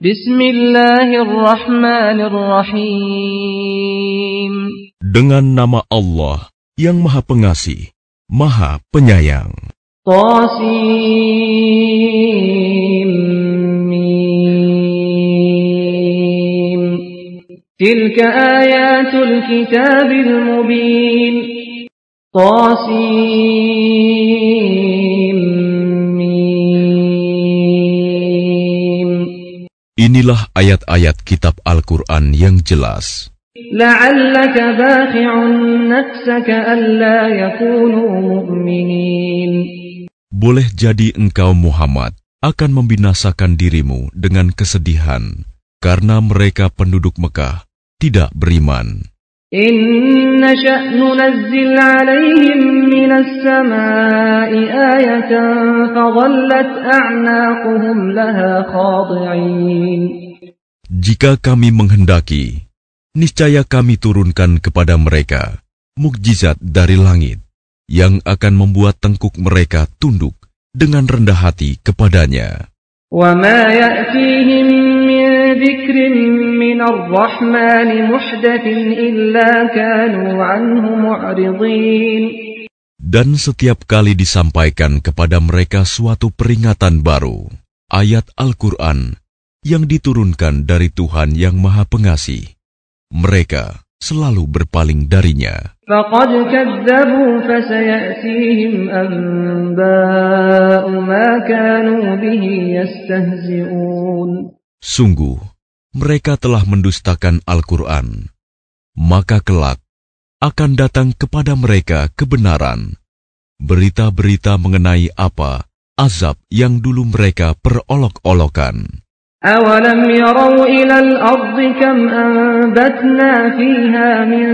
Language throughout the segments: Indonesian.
Bismillahirrahmanirrahim. Dengan nama Allah yang Maha Pengasih, Maha Penyayang. Tasim. Tilka ayatul kitabil mubin. Tasim. Itulah ayat-ayat kitab Al-Quran yang jelas. Boleh jadi engkau Muhammad akan membinasakan dirimu dengan kesedihan karena mereka penduduk Mekah tidak beriman. إن نشأ ننزل عليهم من السماء آية فظلت أعناقهم لها خاضعين Jika kami menghendaki, niscaya kami turunkan kepada mereka mukjizat dari langit yang akan membuat tengkuk mereka tunduk dengan rendah hati kepadanya. وما يأتيهم من ذكر من الرحمن محدث إلا كانوا عنه معرضين Dan setiap kali disampaikan kepada mereka suatu peringatan baru, ayat Al-Quran yang diturunkan dari Tuhan yang Maha Pengasih, mereka selalu berpaling darinya. فقد كذبوا فسيأتيهم أنباء ما كانوا به يستهزئون Sungguh, mereka telah mendustakan Al-Quran. Maka kelak akan datang kepada mereka kebenaran, berita-berita mengenai apa azab yang dulu mereka perolok-olokan. أولم يروا إلى الأرض كم أنبتنا فيها من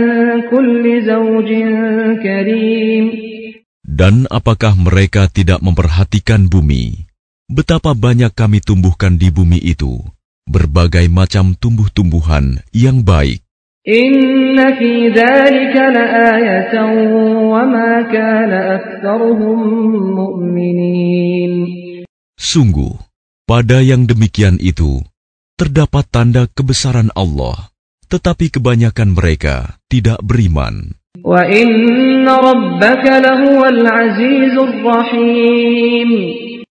كل زوج كريم Dan apakah mereka tidak memperhatikan bumi? Betapa banyak kami tumbuhkan di bumi itu, berbagai macam tumbuh-tumbuhan yang baik. Sungguh, pada yang demikian itu terdapat tanda kebesaran Allah, tetapi kebanyakan mereka tidak beriman.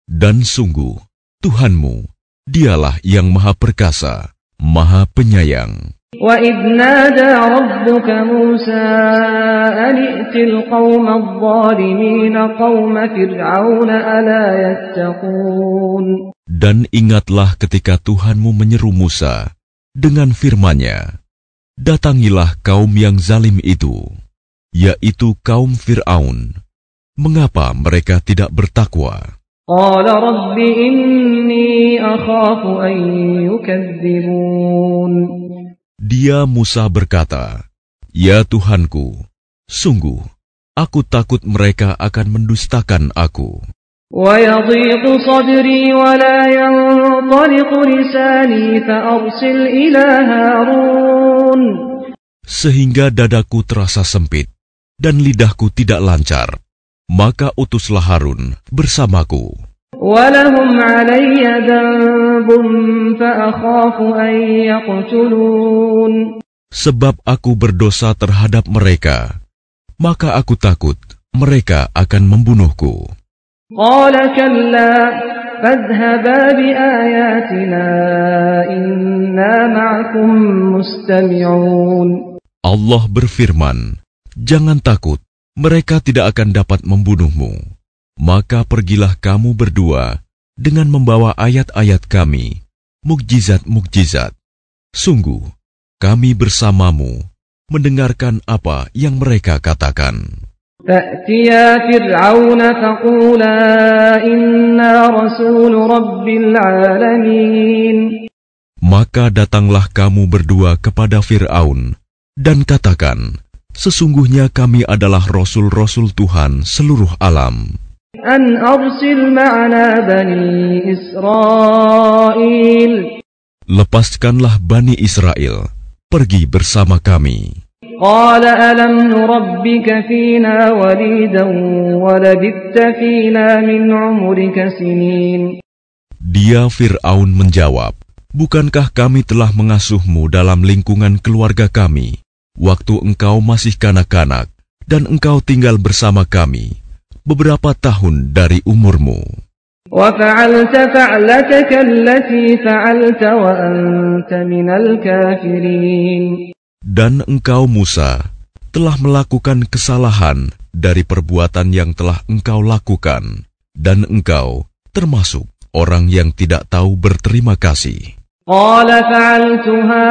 Dan sungguh, Tuhanmu dialah yang maha perkasa, maha penyayang. وإذ نادى ربك موسى أن ائت القوم الظالمين قوم فرعون ألا يتقون Dan ingatlah ketika Tuhanmu menyeru Musa dengan firman-Nya, Datangilah kaum yang zalim itu, yaitu kaum Fir'aun. Mengapa mereka tidak bertakwa? قال رب إني أخاف أن يكذبون Dia Musa berkata, Ya Tuhanku, sungguh, aku takut mereka akan mendustakan aku. ويضيق صدري ولا ينطلق لساني فأرسل إلى هارون Sehingga dadaku terasa sempit, dan lidahku tidak lancar. Maka utuslah Harun bersamaku. Sebab aku berdosa terhadap mereka, maka aku takut mereka akan membunuhku. Allah berfirman, Jangan takut, mereka tidak akan dapat membunuhmu. Maka pergilah kamu berdua dengan membawa ayat-ayat kami, mukjizat-mukjizat. Sungguh, kami bersamamu, mendengarkan apa yang mereka katakan. فأتيا فرعون فقولا إنا رسول رب العالمين Maka datanglah kamu berdua kepada Fir'aun dan katakan, Sesungguhnya kami adalah Rasul-Rasul Tuhan seluruh alam. أن أرسل معنا بني إسرائيل Lepaskanlah Bani Israel, pergi bersama kami. قال ألم نربك فينا وليدا ولبثت فينا من عمرك سنين Dia Fir'aun menjawab, Bukankah kami telah mengasuhmu dalam lingkungan keluarga kami, waktu engkau masih kanak-kanak dan engkau tinggal bersama kami beberapa tahun dari umurmu. Dan engkau Musa telah melakukan kesalahan dari perbuatan yang telah engkau lakukan, dan engkau termasuk orang yang tidak tahu berterima kasih. قال فعلتها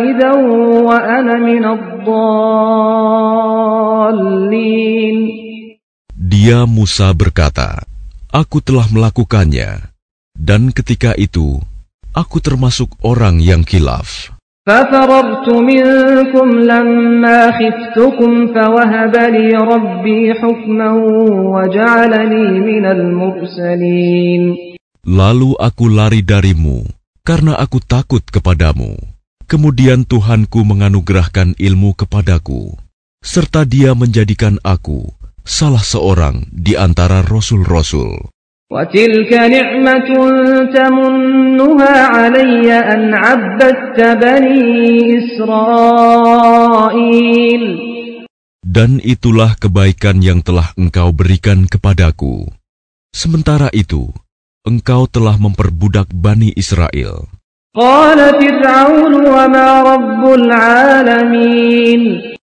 إذا وأنا من الضالين Dia Musa berkata, Aku telah melakukannya, dan ketika itu aku termasuk orang yang kilaf. ففررت منكم لما خفتكم فوهب لي ربي حكما وجعلني من المرسلين Lalu aku lari darimu karena aku takut kepadamu. Kemudian Tuhanku menganugerahkan ilmu kepadaku, serta Dia menjadikan aku salah seorang di antara rasul-rasul. وتلك نعمة تمنها علي أن عبدت بني إسرائيل Dan itulah kebaikan yang telah engkau berikan kepadaku. Sementara itu, engkau telah memperbudak Bani Israel. قال فرعون وما رب العالمين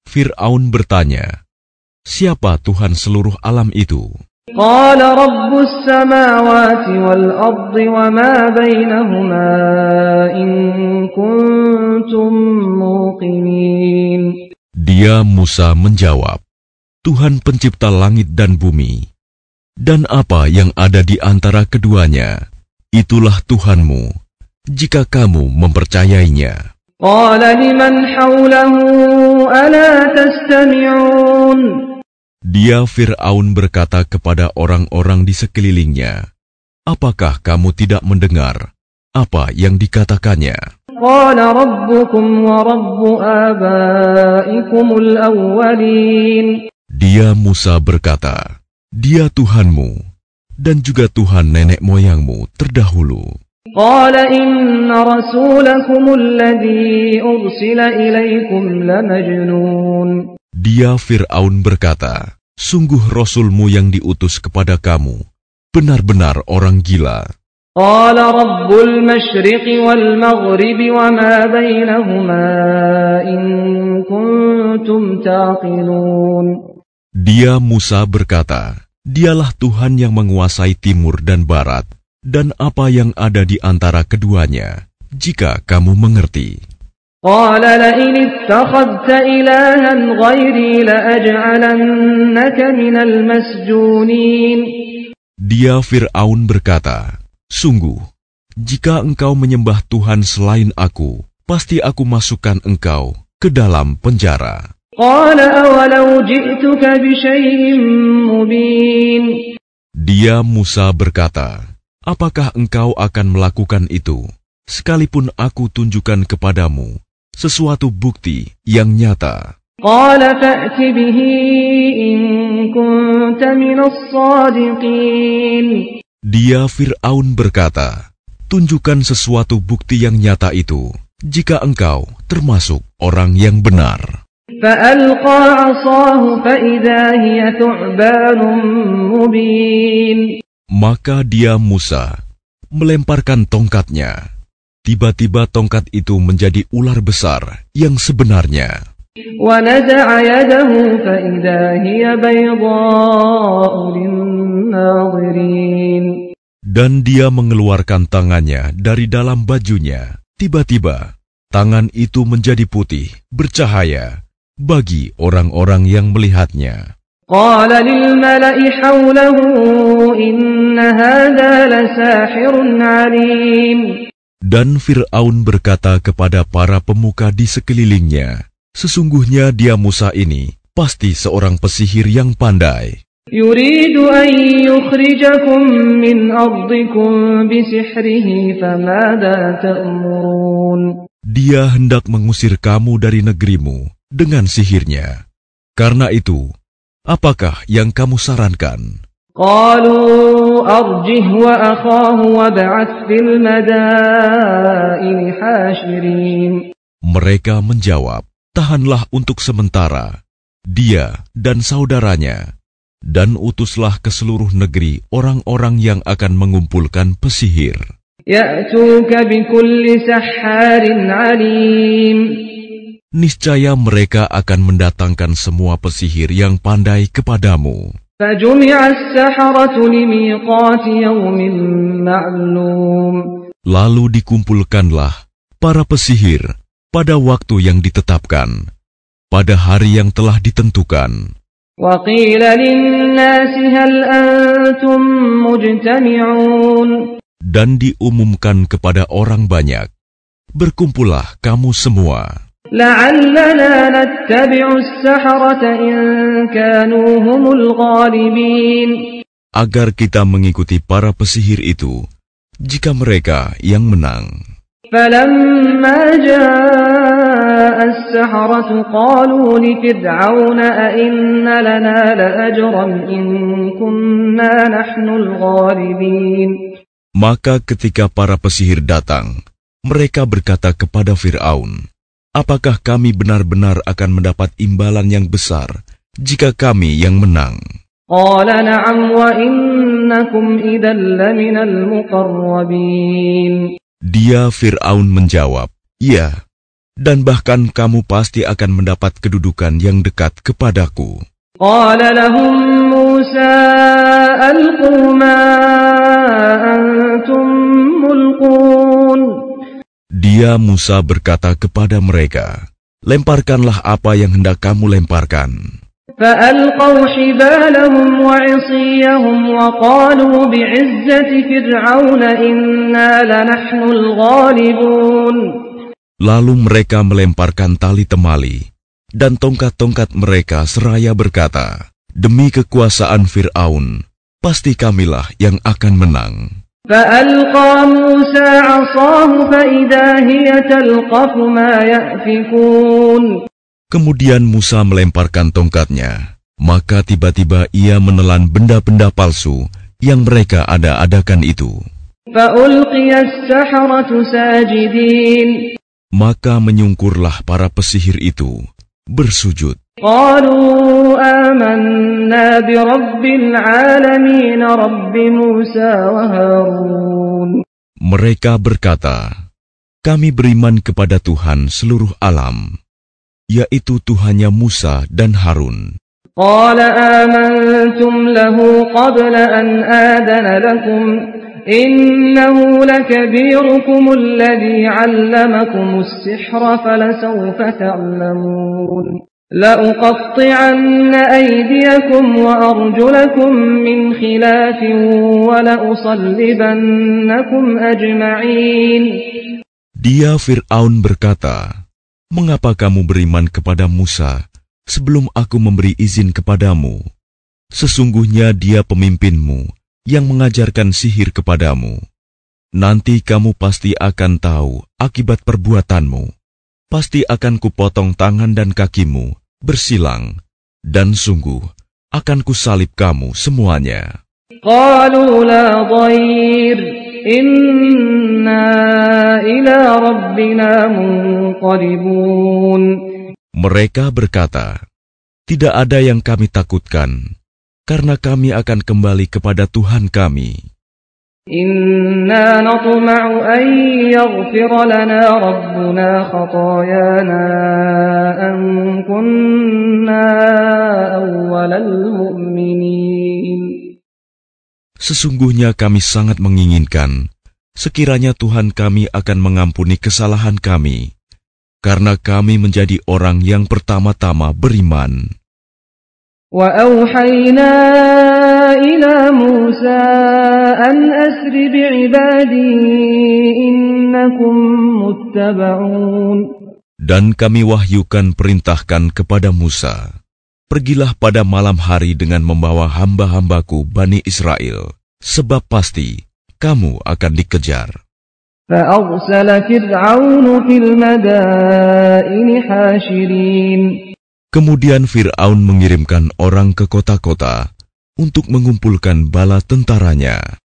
Fir'aun bertanya, Siapa Tuhan seluruh alam itu? قال رب السماوات والأرض وما بينهما إن كنتم موقنين Dia Musa menjawab, Tuhan pencipta langit dan bumi, dan apa yang ada di antara keduanya, itulah Tuhanmu, jika kamu mempercayainya. Dia Fir'aun berkata kepada orang-orang di sekelilingnya, Apakah kamu tidak mendengar apa yang dikatakannya? Dia Musa berkata, Dia Tuhanmu, dan juga Tuhan nenek moyangmu terdahulu. قال إن رسولكم الذي أرسل إليكم لمجنون Dia Fir'aun berkata, Sungguh Rasulmu yang diutus kepada kamu, benar-benar orang gila. قال رب المشرق والمغرب وما بينهما إن كنتم تعقلون Dia Musa berkata, Dialah Tuhan yang menguasai timur dan barat, dan apa yang ada di antara keduanya, jika kamu mengerti. قال لئن اتخذت إلها غيري لأجعلنك من المسجونين Dia Fir'aun berkata, Sungguh, jika engkau menyembah Tuhan selain aku, pasti aku masukkan engkau ke dalam penjara. قال أولو جئتك بشيء مبين Dia Musa berkata, Apakah engkau akan melakukan itu, sekalipun aku tunjukkan kepadamu sesuatu bukti yang nyata? Dia Fir'aun berkata, Tunjukkan sesuatu bukti yang nyata itu, jika engkau termasuk orang yang benar. فألقى عصاه فإذا هي ثعبان مبين Maka dia Musa melemparkan tongkatnya. Tiba-tiba tongkat itu menjadi ular besar yang sebenarnya. ونزع يده فإذا هي بيضاء للناظرين Dan dia mengeluarkan tangannya dari dalam bajunya. Tiba-tiba, tangan itu menjadi putih, bercahaya bagi orang-orang yang melihatnya. قال للملأ حوله إن هذا لساحر عليم Dan Fir'aun berkata kepada para pemuka di sekelilingnya, Sesungguhnya dia Musa ini pasti seorang pesihir yang pandai. يريد أن يخرجكم من أرضكم بسحره فماذا تأمرون Dia hendak mengusir kamu dari negerimu dengan sihirnya. Karena itu, apakah yang kamu sarankan? قالوا أرجه وأخاه وابعث في المدائن حاشرين Mereka menjawab, Tahanlah untuk sementara, dia dan saudaranya, dan utuslah ke seluruh negeri orang-orang yang akan mengumpulkan pesihir. niscaya mereka akan mendatangkan semua pesihir yang pandai kepadamu. Lalu dikumpulkanlah para pesihir pada waktu yang ditetapkan, pada hari yang telah ditentukan. Dan diumumkan kepada orang banyak, berkumpullah kamu semua. لعلنا نتبع السحرة إن كانوا هم الغالبين agar kita mengikuti para pesihir itu jika mereka yang menang. فلما جاء السحرة قالوا لفرعون أئن لنا لأجرا إن كنا نحن الغالبين Maka ketika para pesihir datang, mereka berkata kepada Firaun, apakah kami benar-benar akan mendapat imbalan yang besar jika kami yang menang? Dia Fir'aun menjawab, Ya, dan bahkan kamu pasti akan mendapat kedudukan yang dekat kepadaku. Dia Musa berkata kepada mereka, "Lemparkanlah apa yang hendak kamu lemparkan." فألقوا حبالهم وعصيهم وقالوا بعزة فرعون إنا لنحن الغالبون Lalu mereka melemparkan tali temali dan tongkat-tongkat mereka seraya berkata, Demi kekuasaan Fir'aun, pasti kamilah yang akan menang. فألقى موسى Kemudian Musa melemparkan tongkatnya, maka tiba-tiba ia menelan benda-benda palsu yang mereka ada-adakan itu. فألقي السحرة ساجدين Maka menyungkurlah para pesihir itu, bersujud. قالوا آمنا برب العالمين رب موسى وهارون Mereka berkata, Kami beriman kepada Tuhan seluruh alam, yaitu Tuhannya Musa dan Harun. قال آمنتم له قبل أن آذن لكم إنه لكبيركم الذي علمكم السحر فلسوف تعلمون لأقطعن أيديكم وأرجلكم من خلاف ولأصلبنكم أجمعين Dia Fir'aun berkata, Mengapa kamu beriman kepada Musa sebelum aku memberi izin kepadamu? Sesungguhnya dia pemimpinmu yang mengajarkan sihir kepadamu. Nanti kamu pasti akan tahu akibat perbuatanmu. Pasti akan kupotong tangan dan kakimu, bersilang, dan sungguh akan kusalib kamu semuanya. Mereka berkata, tidak ada yang kami takutkan, karena kami akan kembali kepada Tuhan kami. Sesungguhnya kami sangat menginginkan sekiranya Tuhan kami akan mengampuni kesalahan kami karena kami menjadi orang yang pertama-tama beriman. Wa إلى موسى أن أسر بعبادي إنكم متبعون Dan kami wahyukan perintahkan kepada Musa, Pergilah pada malam hari dengan membawa hamba-hambaku Bani Israel, sebab pasti kamu akan dikejar. فأرسل فرعون في المدائن حاشرين Kemudian Fir'aun mengirimkan orang ke kota-kota untuk mengumpulkan bala tentaranya.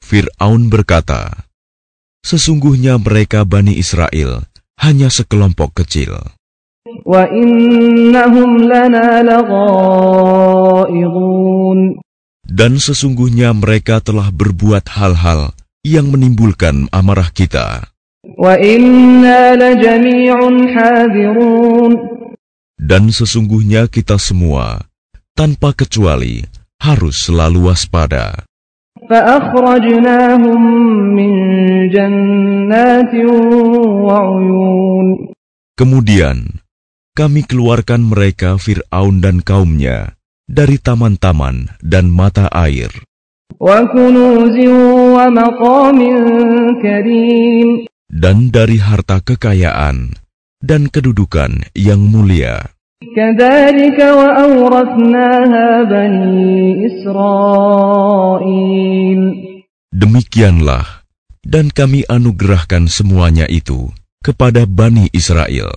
Fir'aun berkata, Sesungguhnya mereka Bani Israel hanya sekelompok kecil. Dan sesungguhnya mereka telah berbuat hal-hal yang menimbulkan amarah kita. Dan sesungguhnya kita semua, tanpa kecuali, harus selalu waspada. Kemudian, kami keluarkan mereka Fir'aun dan kaumnya dari taman-taman dan mata air dan dari harta kekayaan dan kedudukan yang mulia. Demikianlah, dan kami anugerahkan semuanya itu kepada Bani Israel.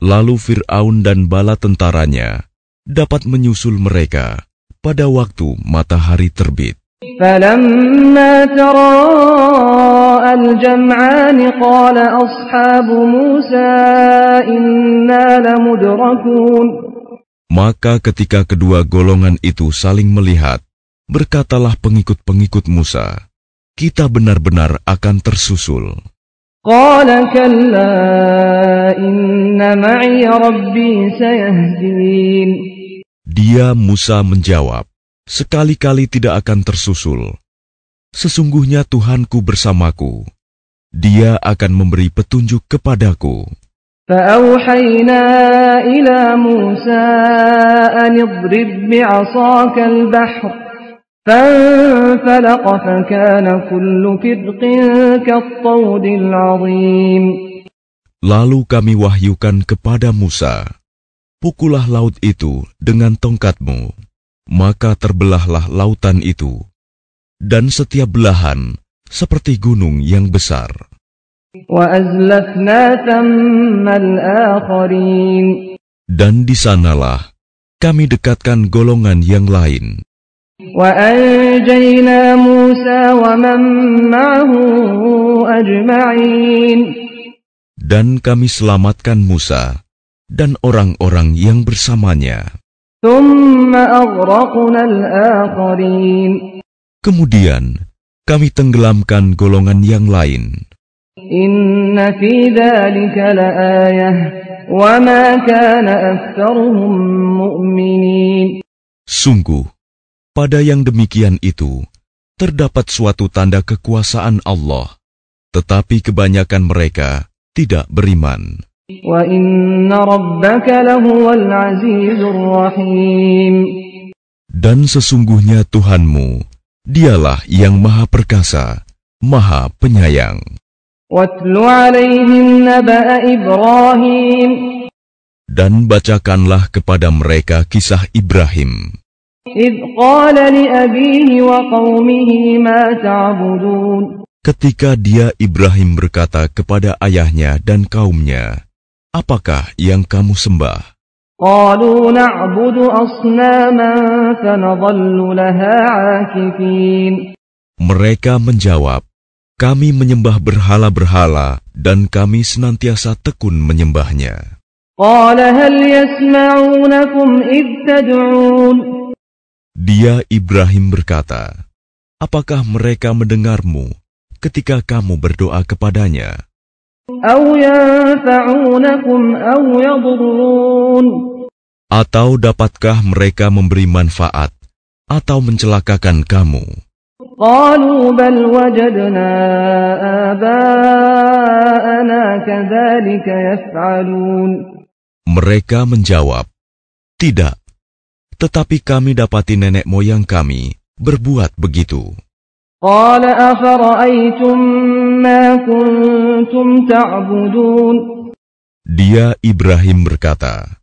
Lalu Fir'aun dan bala tentaranya dapat menyusul mereka pada waktu matahari terbit. فلما تراءى الجمعان قال أصحاب موسى إنا لمدركون Maka ketika kedua golongan itu saling melihat, berkatalah pengikut-pengikut Musa, kita benar-benar akan tersusul. قال كلا إن معي ربي سيهدين Dia Musa menjawab, sekali-kali tidak akan tersusul. Sesungguhnya Tuhanku bersamaku. Dia akan memberi petunjuk kepadaku. فأوحينا إلى موسى أن اضرب بعصاك البحر فانفلق فكان كل فرق كالطود العظيم Lalu kami wahyukan kepada Musa, Pukullah laut itu dengan tongkatmu, maka terbelahlah lautan itu, dan setiap belahan seperti gunung yang besar. Dan di sanalah kami dekatkan golongan yang lain. Dan kami selamatkan Musa dan orang-orang yang bersamanya. Kemudian kami tenggelamkan golongan yang lain. Sungguh, pada yang demikian itu terdapat suatu tanda kekuasaan Allah, tetapi kebanyakan mereka tidak beriman. Dan sesungguhnya Tuhanmu, dialah yang maha perkasa, maha penyayang. Dan bacakanlah kepada mereka kisah Ibrahim. Ketika dia Ibrahim berkata kepada ayahnya dan kaumnya, Apakah yang kamu sembah? قالوا نعبد أصناما فنظل لها عاكفين Mereka menjawab, kami menyembah berhala-berhala dan kami senantiasa tekun menyembahnya. قال هل يسمعونكم إذ تدعون Dia Ibrahim berkata, apakah mereka mendengarmu ketika kamu berdoa kepadanya? Atau dapatkah mereka memberi manfaat atau mencelakakan kamu? Mereka menjawab, Tidak, tetapi kami dapati nenek moyang kami berbuat begitu. قال أفرأيتم ما كنتم تعبدون Dia Ibrahim berkata,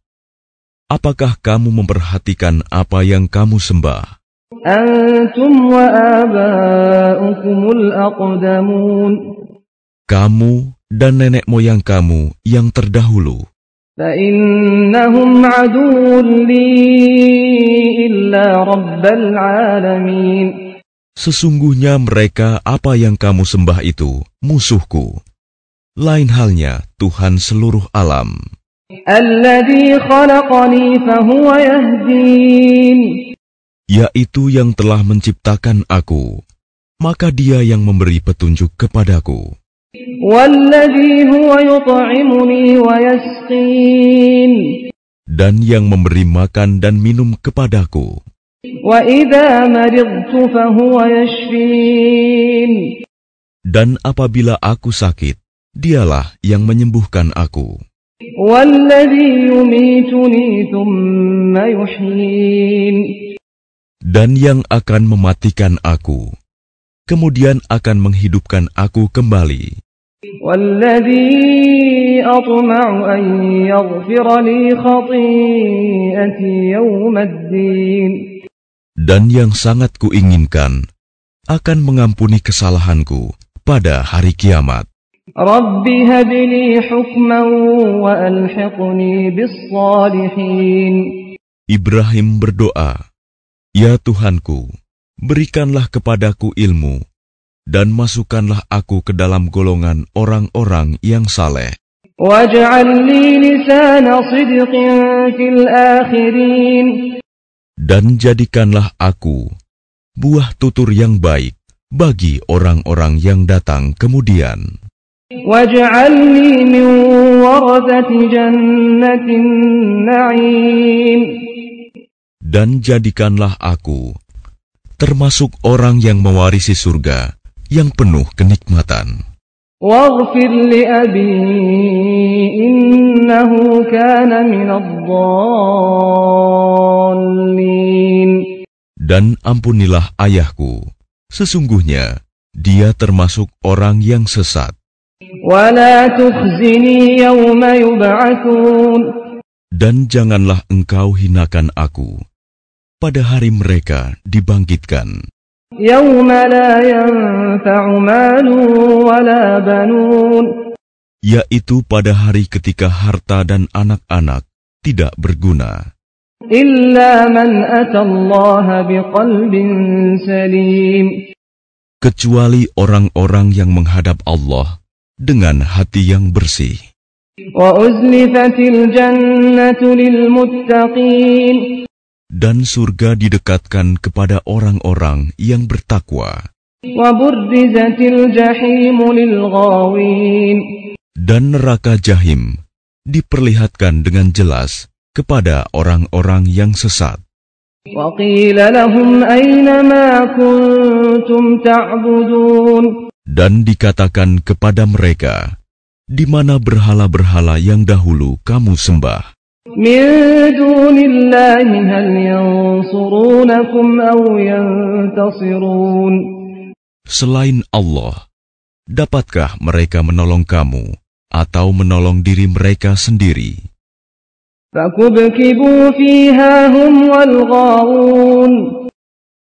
Apakah kamu memperhatikan apa yang kamu sembah? أنتم وآباؤكم الأقدمون Kamu dan nenek moyang kamu yang terdahulu. فإنهم عدو لي إلا رب العالمين Sesungguhnya mereka apa yang kamu sembah itu musuhku. Lain halnya Tuhan seluruh alam. Yaitu yang telah menciptakan aku, maka dia yang memberi petunjuk kepadaku. Dan yang memberi makan dan minum kepadaku. Dan apabila aku sakit, dialah yang menyembuhkan aku. Dan yang akan mematikan aku, kemudian akan menghidupkan aku kembali dan yang sangat kuinginkan akan mengampuni kesalahanku pada hari kiamat. Ibrahim berdoa, Ya Tuhanku, berikanlah kepadaku ilmu dan masukkanlah aku ke dalam golongan orang-orang yang saleh. Waj'alni lisana sidqin fil akhirin dan jadikanlah aku buah tutur yang baik bagi orang-orang yang datang kemudian, واجعلني من ورثة جنة النعيم dan jadikanlah aku termasuk orang yang mewarisi surga yang penuh kenikmatan." واغفر لأبي إنه كان من الضالين dan ampunilah ayahku. Sesungguhnya dia termasuk orang yang sesat. Dan janganlah engkau hinakan aku pada hari mereka dibangkitkan. Yaitu pada hari ketika harta dan anak-anak tidak berguna. إلا من أتى الله بقلب سليم kecuali orang-orang yang menghadap Allah dengan hati yang bersih. وأزلفت الجنة للمتقين Dan surga didekatkan kepada orang-orang yang bertakwa. وبرزت الجحيم للغاوين Dan neraka jahim diperlihatkan dengan jelas kepada orang-orang yang sesat. Dan dikatakan kepada mereka, di mana berhala-berhala yang dahulu kamu sembah. Selain Allah, dapatkah mereka menolong kamu atau menolong diri mereka sendiri?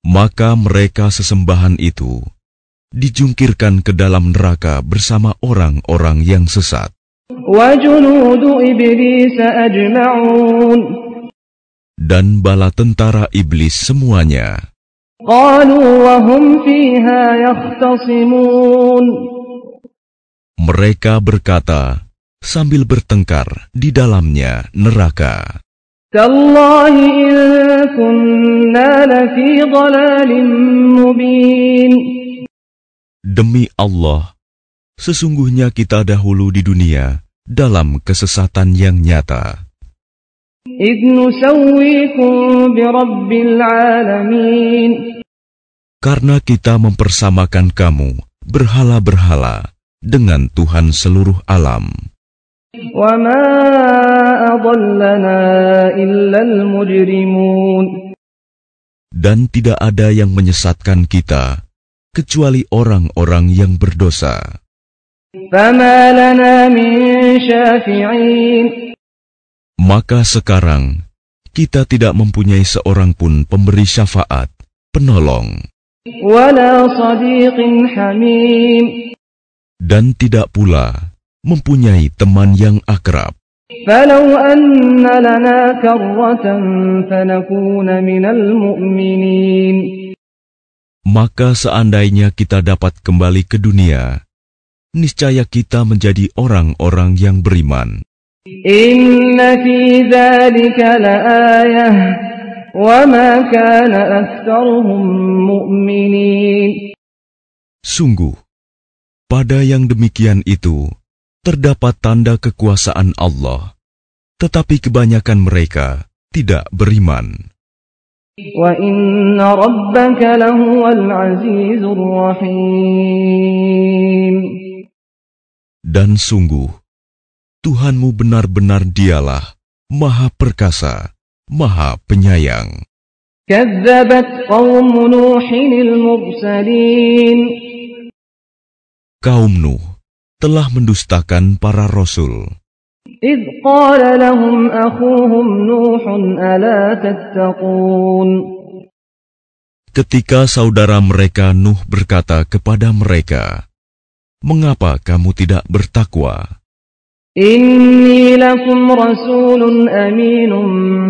Maka mereka sesembahan itu dijungkirkan ke dalam neraka bersama orang-orang yang sesat. Dan bala tentara iblis semuanya. Mereka berkata, sambil bertengkar di dalamnya neraka. Demi Allah, sesungguhnya kita dahulu di dunia dalam kesesatan yang nyata. Karena kita mempersamakan kamu berhala-berhala dengan Tuhan seluruh alam. وما أضلنا إلا المجرمون Dan tidak ada yang menyesatkan kita kecuali orang-orang yang berdosa. فما لنا من شافعين Maka sekarang kita tidak mempunyai seorang pun pemberi syafaat penolong, ولا صديق حميم dan tidak pula mempunyai teman yang akrab. فلو أن لنا كرة فنكون من المؤمنين Maka seandainya kita dapat kembali ke dunia, niscaya kita menjadi orang-orang yang beriman. إن في ذلك لآية وما كان أكثرهم مؤمنين Sungguh, pada yang demikian itu terdapat tanda kekuasaan Allah, tetapi kebanyakan mereka tidak beriman. Dan sungguh, Tuhanmu benar-benar dialah Maha Perkasa, Maha Penyayang. Kaum Nuh telah mendustakan para rasul. Ketika saudara mereka Nuh berkata kepada mereka, "Mengapa kamu tidak bertakwa?" Inni lakum rasulun aminun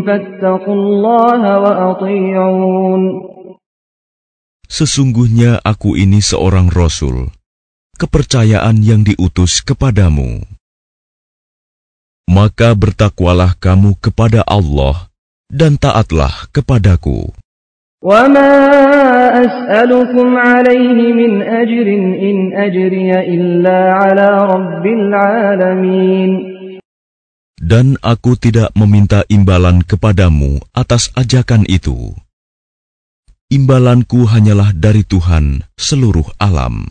fattaqullaha wa ati'un. Sesungguhnya aku ini seorang rasul kepercayaan yang diutus kepadamu. Maka bertakwalah kamu kepada Allah dan taatlah kepadaku." وما أسألكم عليه من أجر إن أجري إلا على رب العالمين Dan aku tidak meminta imbalan kepadamu atas ajakan itu. Imbalanku hanyalah dari Tuhan seluruh alam.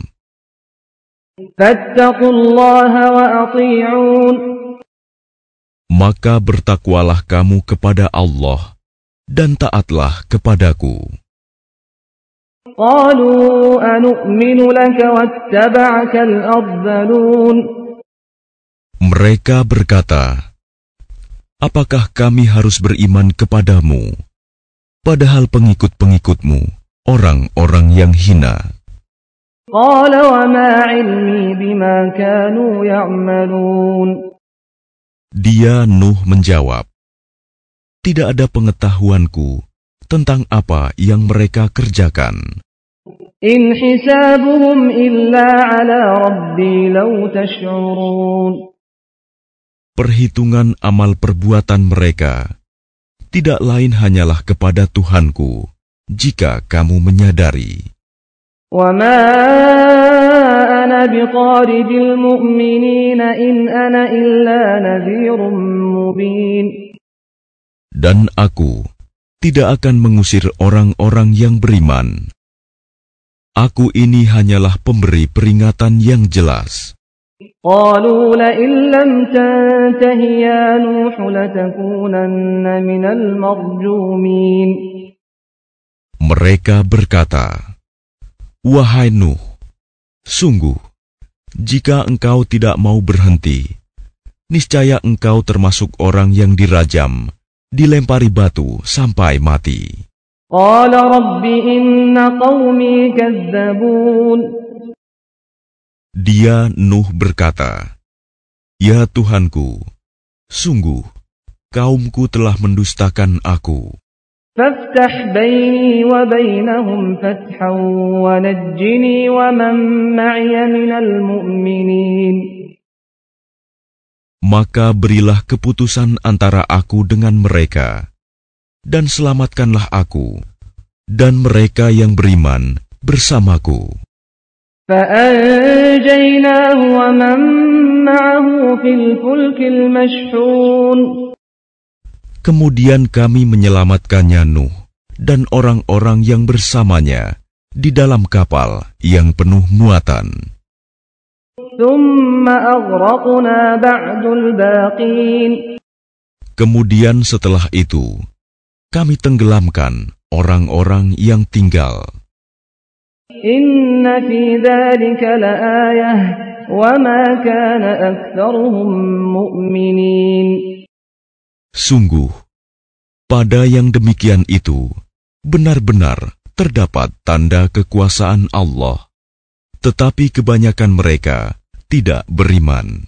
Maka bertakwalah kamu kepada Allah dan taatlah kepadaku. Mereka berkata, Apakah kami harus beriman kepadamu, padahal pengikut-pengikutmu, orang-orang yang hina? قال وما علمي بما كانوا يعملون Dia Nuh menjawab, Tidak ada pengetahuanku tentang apa yang mereka kerjakan. إن حسابهم إلا على ربي لو تشعرون Perhitungan amal perbuatan mereka tidak lain hanyalah kepada Tuhanku, jika kamu menyadari. وما أنا بطارد المؤمنين إن أنا إلا نذير مبين Dan aku tidak akan mengusir orang-orang yang beriman. Aku ini hanyalah pemberi peringatan yang jelas. قالوا لئن لم تنته يا نوح لتكونن من المرجومين Mereka berkata, Wahai Nuh, sungguh, jika engkau tidak mau berhenti, niscaya engkau termasuk orang yang dirajam, dilempari batu sampai mati. Dia Nuh berkata, Ya Tuhanku, sungguh, kaumku telah mendustakan aku. فافتح بيني وبينهم فتحا ونجني ومن معي من المؤمنين Maka berilah keputusan antara aku dengan mereka, dan selamatkanlah aku, dan mereka yang beriman bersamaku. فأنجيناه ومن معه في الفلك المشحون Kemudian kami menyelamatkannya Nuh dan orang-orang yang bersamanya di dalam kapal yang penuh muatan. Kemudian setelah itu, kami tenggelamkan orang-orang yang tinggal. Inna fi. Sungguh, pada yang demikian itu benar-benar terdapat tanda kekuasaan Allah, tetapi kebanyakan mereka tidak beriman.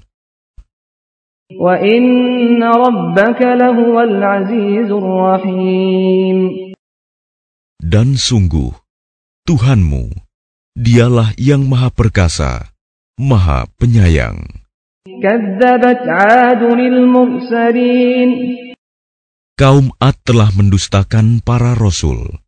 وَإِنَّ رَبَّكَ لَهُوَ الْعَزِيزُ الرَّحِيمُ Dan sungguh, Tuhanmu, dialah yang maha perkasa, maha penyayang. كَذَّبَتْ عَادٌ الْمُرْسَلِينَ kaum Ad telah mendustakan para rasul.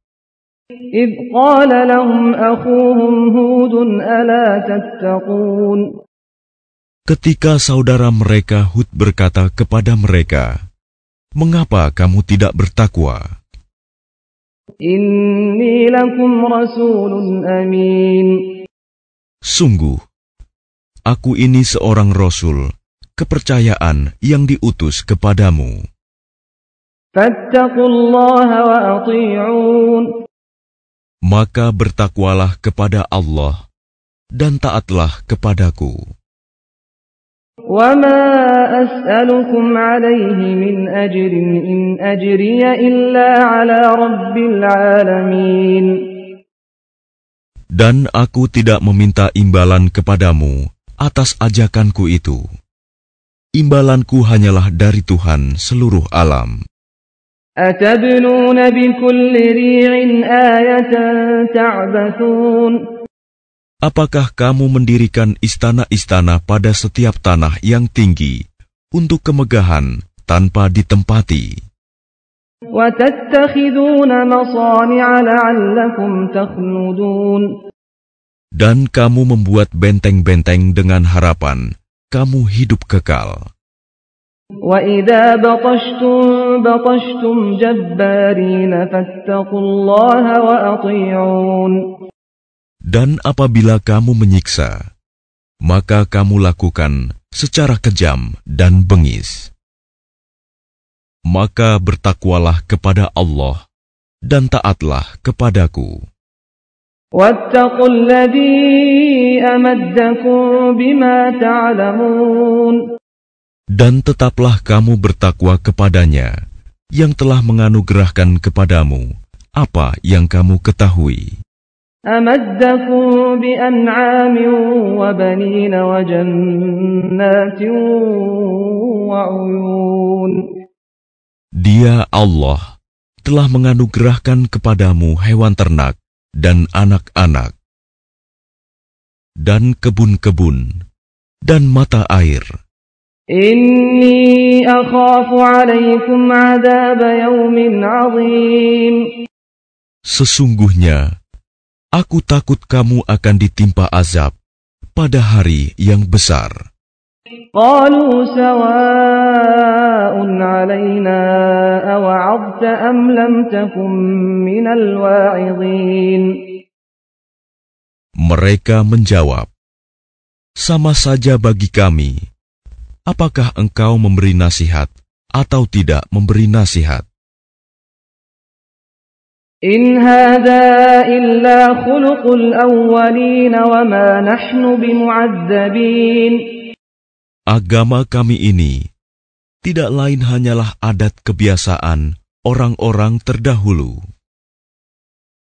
Ketika saudara mereka Hud berkata kepada mereka, "Mengapa kamu tidak bertakwa?" Inni lakum rasulun amin. Sungguh, aku ini seorang rasul, kepercayaan yang diutus kepadamu. فَاتَّقُوا اللَّهَ وَأَطِيعُونِ Maka bertakwalah kepada Allah dan taatlah kepadaku. وَمَا أَسْأَلُكُمْ عَلَيْهِ مِنْ أَجْرٍ إِنْ أَجْرِيَ إِلَّا عَلَى رَبِّ الْعَالَمِينَ Dan aku tidak meminta imbalan kepadamu atas ajakanku itu. Imbalanku hanyalah dari Tuhan seluruh alam. أَتَبْنُونَ بِكُلِّ رِيعٍ آيَةً تَعْبَثُونَ Apakah kamu mendirikan istana-istana pada setiap tanah yang tinggi untuk kemegahan tanpa ditempati? وَتَتَّخِذُونَ مَصَانِعَ لَعَلَّكُمْ تَخْلُدُونَ Dan kamu membuat benteng-benteng dengan harapan kamu hidup kekal. وَإِذَا بَطَشْتُمْ بَطَشْتُمْ جَبَّارِينَ فَاتَّقُوا اللَّهَ وَأَطِيعُونَ Dan apabila kamu menyiksa, maka kamu lakukan secara kejam dan bengis. Maka bertakwalah kepada Allah dan taatlah kepadaku. وَاتَّقُوا الَّذِي أَمَدَّكُم بِمَا تَعْلَمُونَ dan tetaplah kamu bertakwa kepadanya yang telah menganugerahkan kepadamu apa yang kamu ketahui. Dia Allah telah menganugerahkan kepadamu hewan ternak dan anak-anak dan kebun-kebun dan mata air إِنِّي أَخَافُ عَلَيْكُمْ عَذَابَ يَوْمٍ عَظِيمٍ Sesungguhnya, aku takut kamu akan ditimpa azab pada hari yang besar. قَالُوا سَوَاءٌ عَلَيْنَا أَوَعَظْتَ أَمْ لَمْ تَكُن مِّنَ الْوَاعِظِينَ Mereka menjawab, "Sama saja bagi kami, apakah engkau memberi nasihat atau tidak memberi nasihat? In hadza illa khuluqul awwalin wa ma nahnu bimu'adzabin. Agama kami ini tidak lain hanyalah adat kebiasaan orang-orang terdahulu.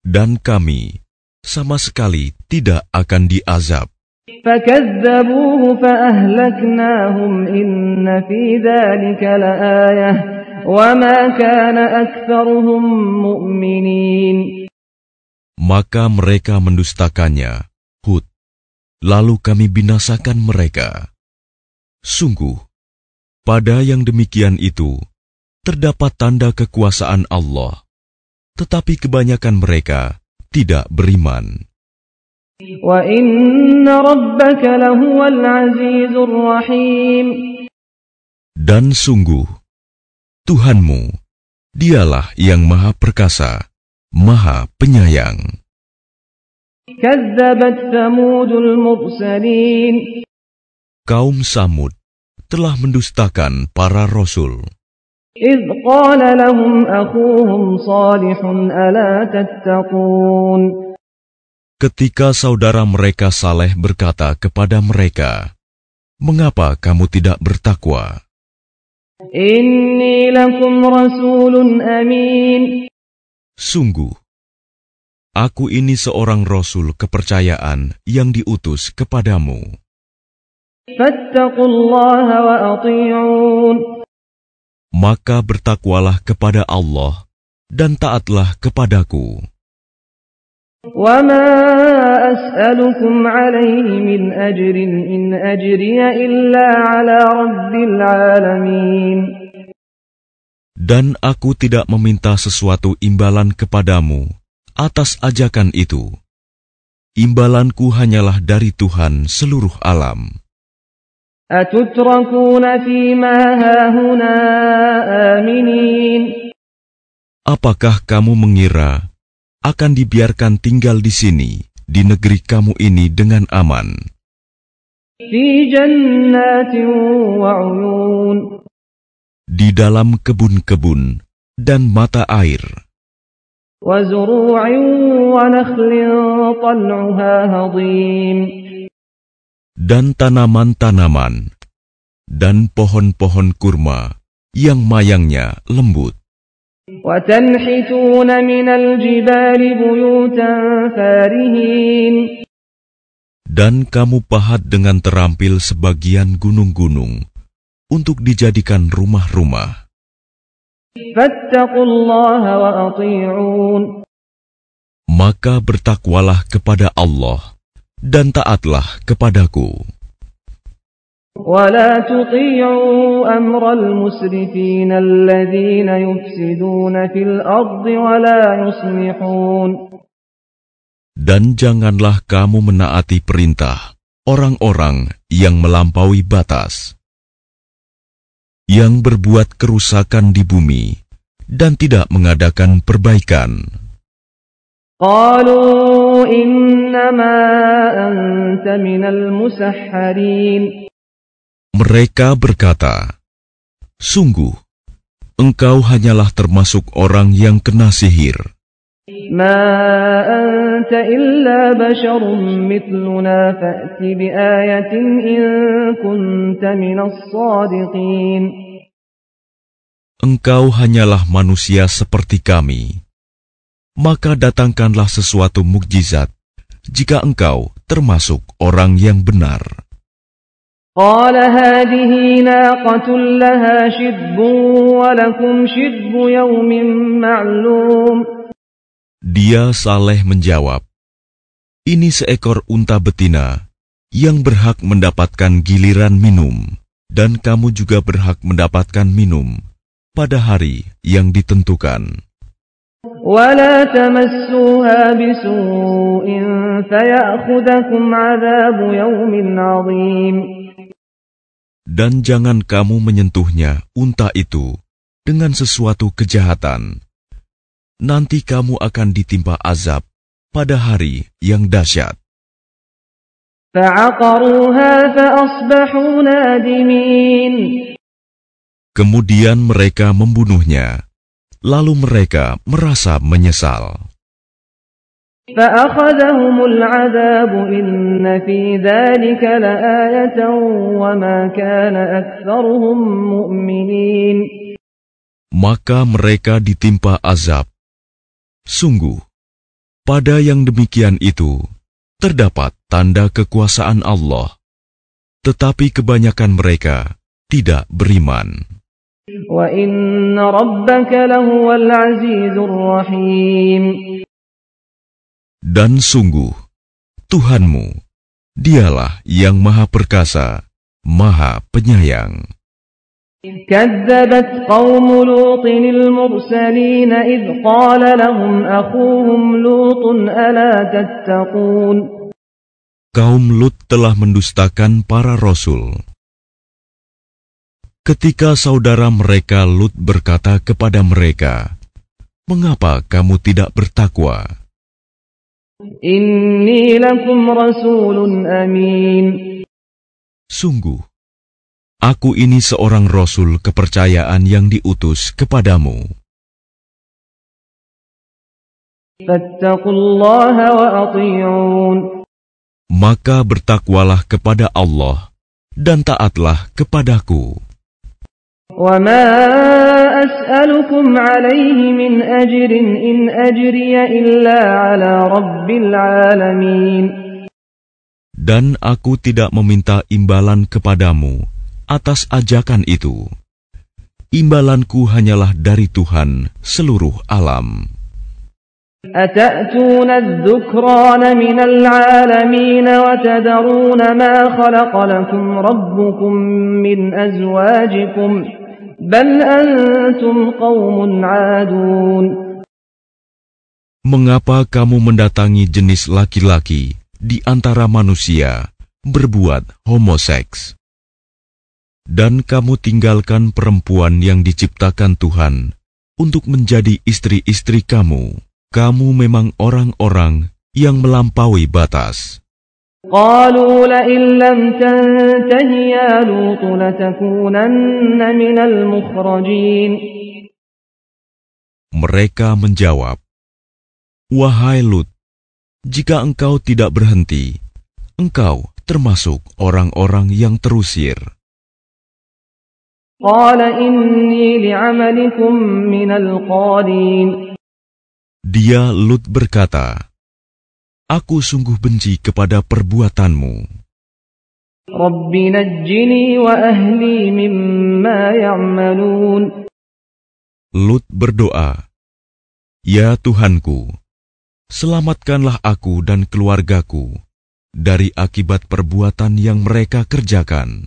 Dan kami sama sekali tidak akan diazab. فكذبوه فأهلكناهم إن في ذلك لآية وما كان أكثرهم مؤمنين Maka mereka mendustakannya, Hud. Lalu kami binasakan mereka. Sungguh, pada yang demikian itu, terdapat tanda kekuasaan Allah. Tetapi kebanyakan mereka tidak beriman. Dan sungguh, Tuhanmu, dialah yang maha perkasa, maha penyayang. كَذَّبَتْ ثَمُودُ الْمُرْسَلِينَ Kaum Samud telah mendustakan para rasul. إِذْ قَالَ لَهُمْ أَخُوهُمْ صَالِحٌ أَلَا تَتَّقُونَ ketika saudara mereka Saleh berkata kepada mereka, "Mengapa kamu tidak bertakwa?" Inni lakum rasulun amin. Sungguh, aku ini seorang rasul kepercayaan yang diutus kepadamu. Wa Maka bertakwalah kepada Allah dan taatlah kepadaku. وما أسألكم عليه من أجر إن أجري إلا على رب العالمين Dan aku tidak meminta sesuatu imbalan kepadamu atas ajakan itu. Imbalanku hanyalah dari Tuhan seluruh alam. أتتركون فيما هاهنا آمنين Apakah kamu mengira akan dibiarkan tinggal di sini, di negeri kamu ini dengan aman. Di dalam kebun-kebun dan mata air. Dan tanaman-tanaman, dan pohon-pohon kurma yang mayangnya lembut. وتنحتون من الجبال بيوتا فارهين dan kamu pahat dengan terampil sebagian gunung-gunung untuk dijadikan rumah-rumah. فاتقوا الله وأطيعون Maka bertakwalah kepada Allah dan taatlah kepadaku. ولا تطيعوا أمر المسرفين الذين يفسدون في الأرض ولا يصلحون Dan janganlah kamu menaati perintah orang-orang yang melampaui batas, yang berbuat kerusakan di bumi dan tidak mengadakan perbaikan. قالوا إنما أنت من المسحرين Mereka berkata, Sungguh, engkau hanyalah termasuk orang yang kena sihir. Engkau hanyalah manusia seperti kami. Maka datangkanlah sesuatu mukjizat jika engkau termasuk orang yang benar. قال هذه ناقة لها شرب ولكم شرب يوم معلوم Dia saleh menjawab, "Ini seekor unta betina yang berhak mendapatkan giliran minum, dan kamu juga berhak mendapatkan minum pada hari yang ditentukan." ولا تمسوها بسوء فيأخذكم عذاب يوم عظيم dan jangan kamu menyentuhnya, unta itu, dengan sesuatu kejahatan. Nanti kamu akan ditimpa azab pada hari yang dahsyat. Kemudian mereka membunuhnya, lalu mereka merasa menyesal. فأخذهم العذاب إن في ذلك لآية وما كان أكثرهم مؤمنين Maka mereka ditimpa azab. Sungguh, pada yang demikian itu terdapat tanda kekuasaan Allah, tetapi kebanyakan mereka tidak beriman. وإن ربك لهو العزيز الرحيم Dan sungguh, Tuhanmu, dialah yang maha perkasa, maha penyayang. كذبت قوم لوط المرسلين إذ قال لهم أخوهم لوط ألا تتقون Kaum Lut telah mendustakan para rasul. Ketika saudara mereka Lut berkata kepada mereka, "Mengapa kamu tidak bertakwa? إني لكم رسول أمين Sungguh, aku ini seorang rasul kepercayaan yang diutus kepadamu. فاتقوا الله وأطيعون Maka bertakwalah kepada Allah dan taatlah kepadaku." وما أسألكم عليه من أجر إن أجري إلا على رب العالمين Dan aku tidak meminta imbalan kepadamu atas ajakan itu. Imbalanku hanyalah dari Tuhan seluruh alam. أتأتون الذكران من العالمين وتذرون ما خلق لكم ربكم من أزواجكم Bal antum qawmun adun. Mengapa kamu mendatangi jenis laki-laki di antara manusia berbuat homoseks? Dan kamu tinggalkan perempuan yang diciptakan Tuhan untuk menjadi istri-istri kamu. Kamu memang orang-orang yang melampaui batas. قالوا لئن لم تنته يا لوط لتكونن من المخرجين Mereka menjawab, Wahai Lut, jika engkau tidak berhenti, engkau termasuk orang-orang yang terusir. قال إني لعملكم من القالين Dia Lut berkata, Aku sungguh benci kepada perbuatanmu. Lut berdoa, Ya Tuhanku, selamatkanlah aku dan keluargaku dari akibat perbuatan yang mereka kerjakan.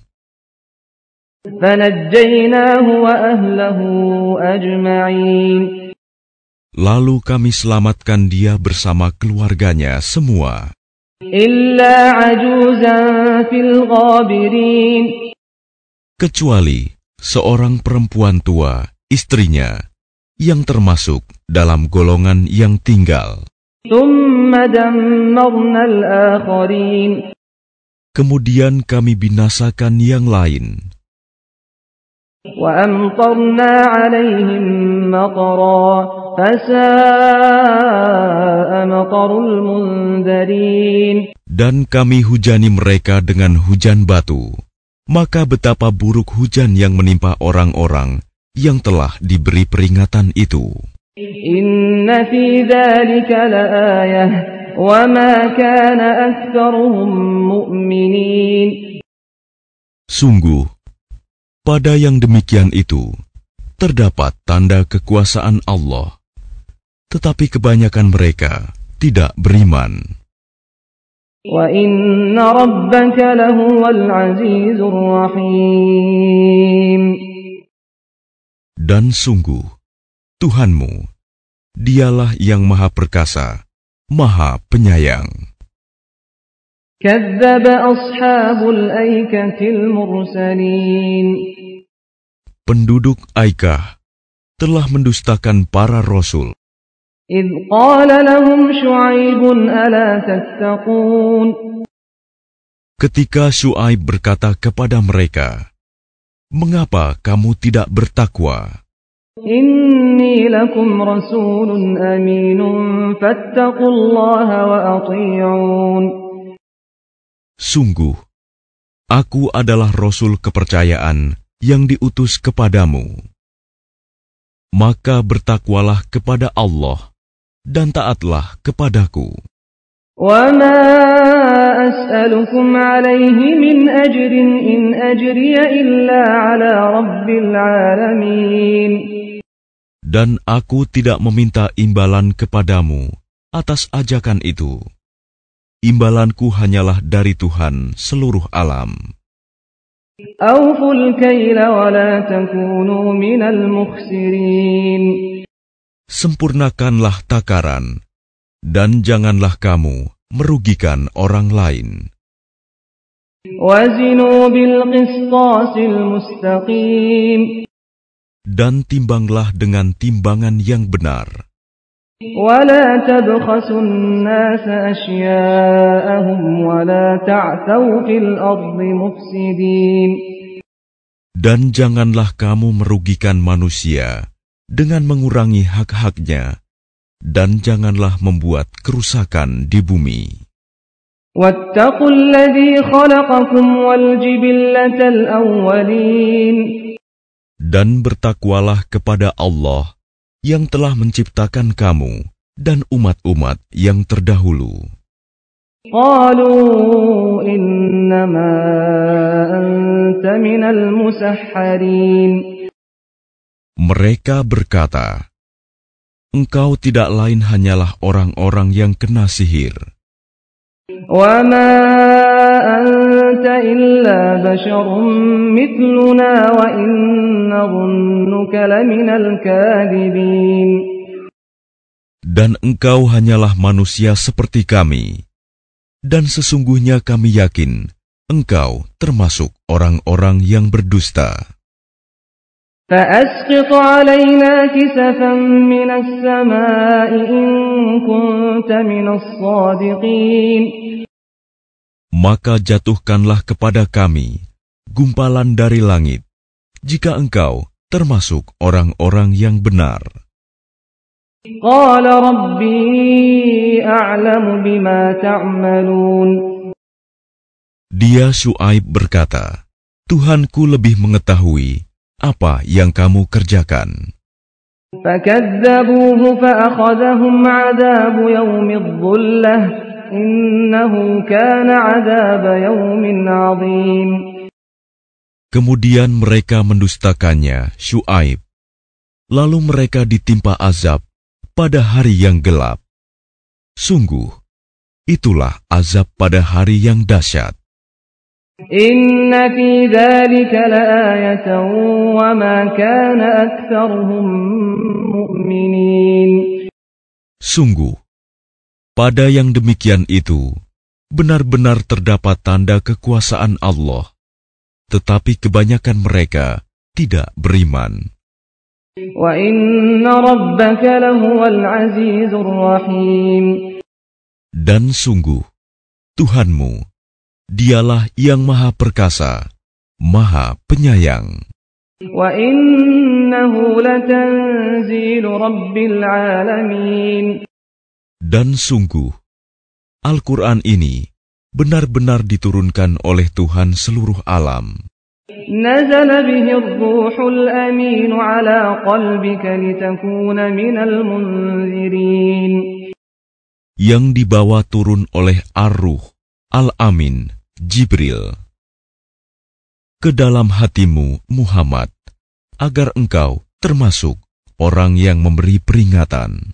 فنجيناه وأهله أجمعين Lalu kami selamatkan dia bersama keluarganya semua, إلا عجوزا في الغابرين kecuali seorang perempuan tua, istrinya, yang termasuk dalam golongan yang tinggal. ثم دمرنا الآخرين Kemudian kami binasakan yang lain, وأمطرنا عليهم مطرا فساء مطر المنذرين dan kami hujani mereka dengan hujan batu. Maka betapa buruk hujan yang menimpa orang-orang yang telah diberi peringatan itu. Inna fi dhalika la. Sungguh, pada yang demikian itu, terdapat tanda kekuasaan Allah, tetapi kebanyakan mereka tidak beriman. Dan sungguh, Tuhanmu, dialah yang maha perkasa, maha penyayang. Penduduk Aikah telah mendustakan para rasul. إذ قال لهم شعيب ألا تتقون ketika Syuaib berkata kepada mereka, "Mengapa kamu tidak bertakwa?" إني لكم رسول أمين فاتقوا الله وأطيعون Sungguh, aku adalah rasul kepercayaan yang diutus kepadamu. Maka bertakwalah kepada Allah dan taatlah kepadaku. وما أسألكم عليه من أجر إن أجري إلا على رب العالمين Dan aku tidak meminta imbalan kepadamu atas ajakan itu. Imbalanku hanyalah dari Tuhan seluruh alam. أوفوا الكيل ولا تكونوا من المخسرين sempurnakanlah takaran, dan janganlah kamu merugikan orang lain. Dan timbanglah dengan timbangan yang benar. Dan janganlah kamu merugikan manusia, dengan mengurangi hak-haknya, dan janganlah membuat kerusakan di bumi. واتقوا الذي خلقكم والجبلة الأولين Dan bertakwalah kepada Allah yang telah menciptakan kamu dan umat-umat yang terdahulu. قالوا إنما أنت من المسحرين Mereka berkata, "Engkau tidak lain hanyalah orang-orang yang kena sihir." Dan engkau hanyalah manusia seperti kami, dan sesungguhnya kami yakin engkau termasuk orang-orang yang berdusta. فأسقط علينا كسفا من السماء إن كنت من الصادقين Maka jatuhkanlah kepada kami gumpalan dari langit, jika engkau termasuk orang-orang yang benar. قال ربي أعلم بما تعملون Dia Shu'aib berkata, Tuhanku lebih mengetahui apa yang kamu kerjakan? Kemudian mereka mendustakannya, Shu'aib. Lalu mereka ditimpa azab pada hari yang gelap. Sungguh, itulah azab pada hari yang dahsyat. Sungguh pada yang demikian itu benar-benar terdapat tanda kekuasaan Allah tetapi kebanyakan mereka tidak beriman. Dan sungguh Tuhanmu dialah yang maha perkasa, maha penyayang. وإنه لتنزيل رب العالمين Dan sungguh, Al-Quran ini benar-benar diturunkan oleh Tuhan seluruh alam. نزل به الروح الأمين على قلبك لتكون من المنذرين yang dibawa turun oleh Ar-Ruh Al-Amin, Jibril. Ke dalam hatimu, Muhammad, agar engkau termasuk orang yang memberi peringatan.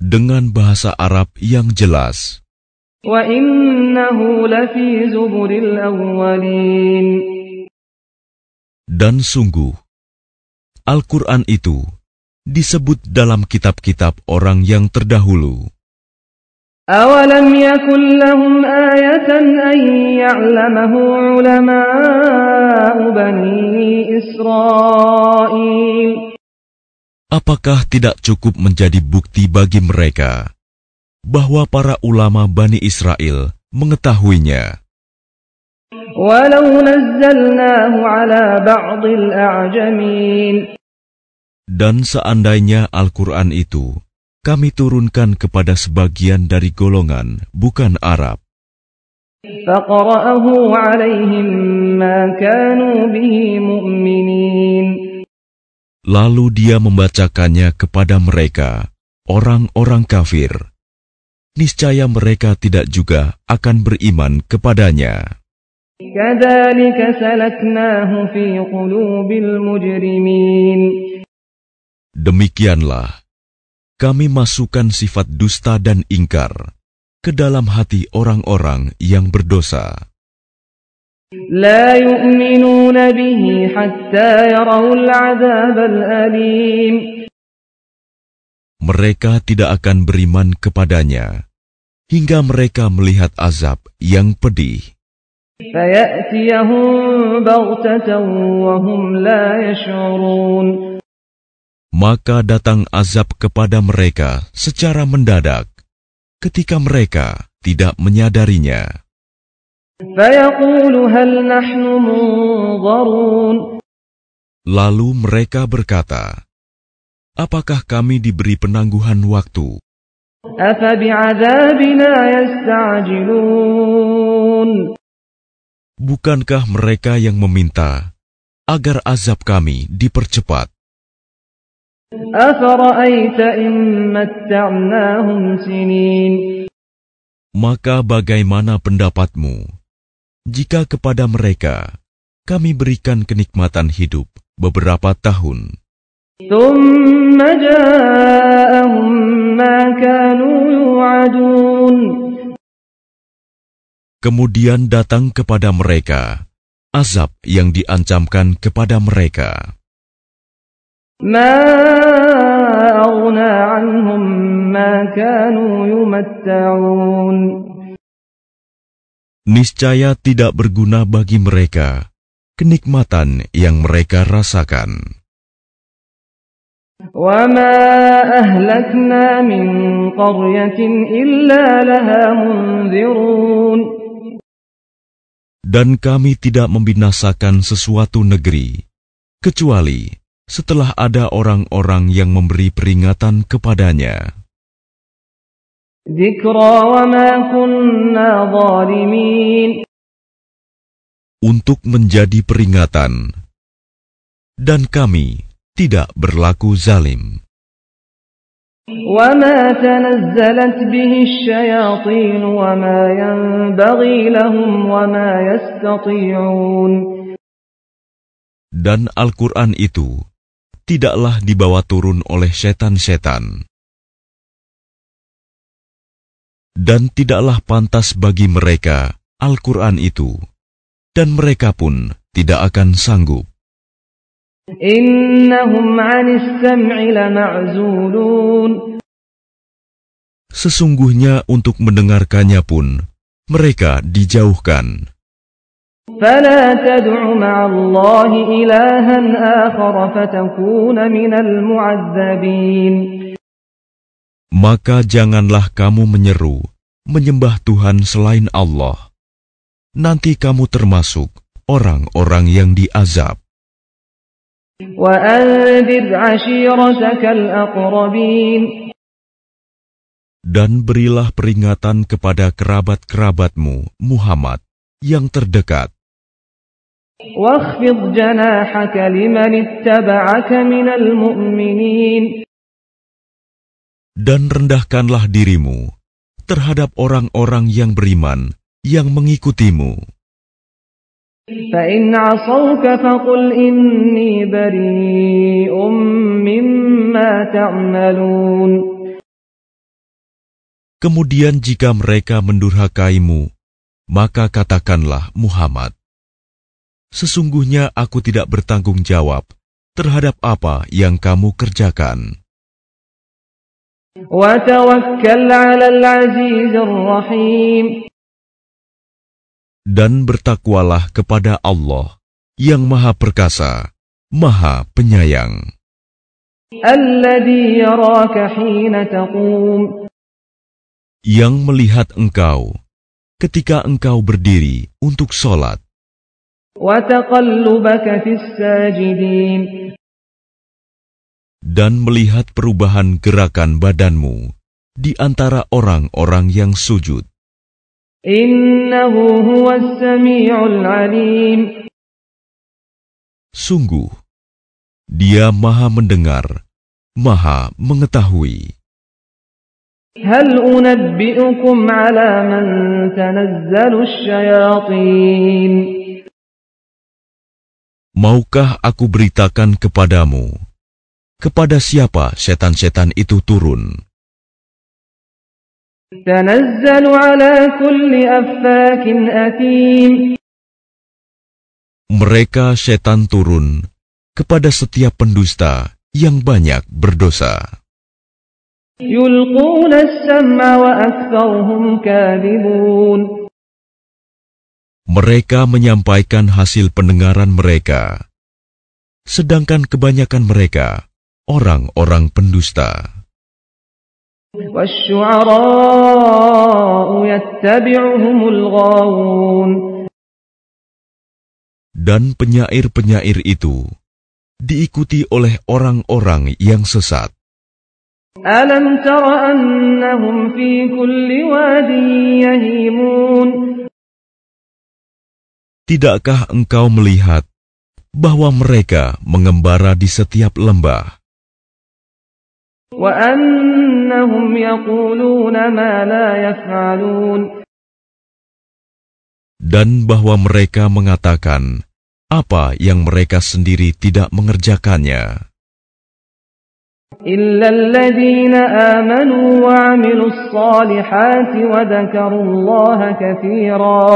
Dengan bahasa Arab yang jelas. Dan sungguh, Al-Quran itu disebut dalam kitab-kitab orang yang terdahulu أولم يكن لهم آية أن يعلمه علماء بني إسرائيل Apakah tidak cukup menjadi bukti bagi mereka bahwa para ulama Bani Israel mengetahuinya? ولو نزلناه على بعض الأعجمين Dan seandainya Al-Quran itu kami turunkan kepada sebagian dari golongan bukan Arab. Lalu dia membacakannya kepada mereka, orang-orang kafir. Niscaya mereka tidak juga akan beriman kepadanya. Demikianlah, kami masukkan sifat dusta dan ingkar ke dalam hati orang-orang yang berdosa. لا يؤمنون به حتى يروا العذاب الأليم Mereka tidak akan beriman kepadanya hingga mereka melihat azab yang pedih. فيأتيهم بغتة وهم لا يشعرون maka datang azab kepada mereka secara mendadak ketika mereka tidak menyadarinya. Lalu mereka berkata, Apakah kami diberi penangguhan waktu? Bukankah mereka yang meminta agar azab kami dipercepat? Maka bagaimana pendapatmu jika kepada mereka kami berikan kenikmatan hidup beberapa tahun? Kemudian datang kepada mereka azab yang diancamkan kepada mereka. ما أغنى عنهم ما كانوا يمتعون Niscaya tidak berguna bagi mereka kenikmatan yang mereka rasakan. وما أهلكنا من قرية إلا لها منذرون Dan kami tidak membinasakan sesuatu negeri, kecuali setelah ada orang-orang yang memberi peringatan kepadanya. ذكرى وما كنا ظالمين untuk menjadi peringatan, dan kami tidak berlaku zalim. وما تنزلت به الشياطين وما ينبغي لهم وما يستطيعون Dan Al-Quran itu tidaklah dibawa turun oleh setan-setan, dan tidaklah pantas bagi mereka Al-Quran itu, dan mereka pun tidak akan sanggup. Sesungguhnya, untuk mendengarkannya pun mereka dijauhkan. فلا تدع مع الله إلها آخر فتكون من المعذبين Maka janganlah kamu menyeru, menyembah Tuhan selain Allah. Nanti kamu termasuk orang-orang yang diazab. وأنذر عشيرتك الأقربين Dan berilah peringatan kepada kerabat-kerabatmu, Muhammad, yang terdekat. واخفض جناحك لمن اتبعك من المؤمنين Dan rendahkanlah dirimu terhadap orang-orang yang beriman yang mengikutimu. فإن عصوك فقل إني بريء مما تعملون Kemudian jika mereka mendurhakaimu, maka katakanlah Muhammad, Sesungguhnya aku tidak bertanggung jawab terhadap apa yang kamu kerjakan. Dan bertakwalah kepada Allah yang Maha Perkasa, Maha Penyayang. Yang melihat engkau ketika engkau berdiri untuk sholat. dan melihat perubahan gerakan badanmu di antara orang-orang yang sujud. إنه هو السميع العليم Sungguh, Dia Maha Mendengar, Maha Mengetahui. هل أنبئكم على من تنزل الشياطين Maukah aku beritakan kepadamu kepada siapa setan-setan itu turun? Mereka setan turun kepada setiap pendusta yang banyak berdosa. Yulquna as-sam'a wa mereka menyampaikan hasil pendengaran mereka, sedangkan kebanyakan mereka orang-orang pendusta. Dan penyair-penyair itu diikuti oleh orang-orang yang sesat. Alam tara annahum fi kulli wadin yahimun Tidakkah engkau melihat bahwa mereka mengembara di setiap lembah? وأنهم يقولون ما لا يفعلون Dan bahwa mereka mengatakan apa yang mereka sendiri tidak mengerjakannya. إلا الذين آمنوا وعملوا الصالحات وذكروا الله كثيرا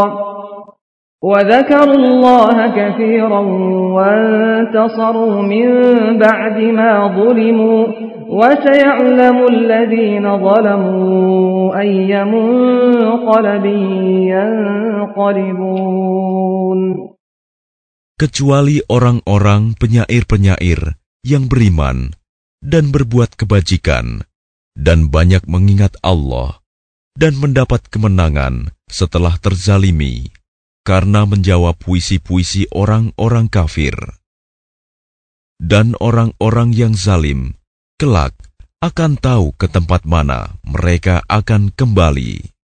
وذكروا الله كثيرا وانتصروا من بعد ما ظلموا وسيعلم الذين ظلموا أي منقلب ينقلبون Kecuali orang-orang penyair-penyair yang beriman dan berbuat kebajikan dan banyak mengingat Allah dan mendapat kemenangan setelah terzalimi karena menjawab puisi-puisi orang-orang kafir. Dan orang-orang yang zalim kelak akan tahu ke tempat mana mereka akan kembali.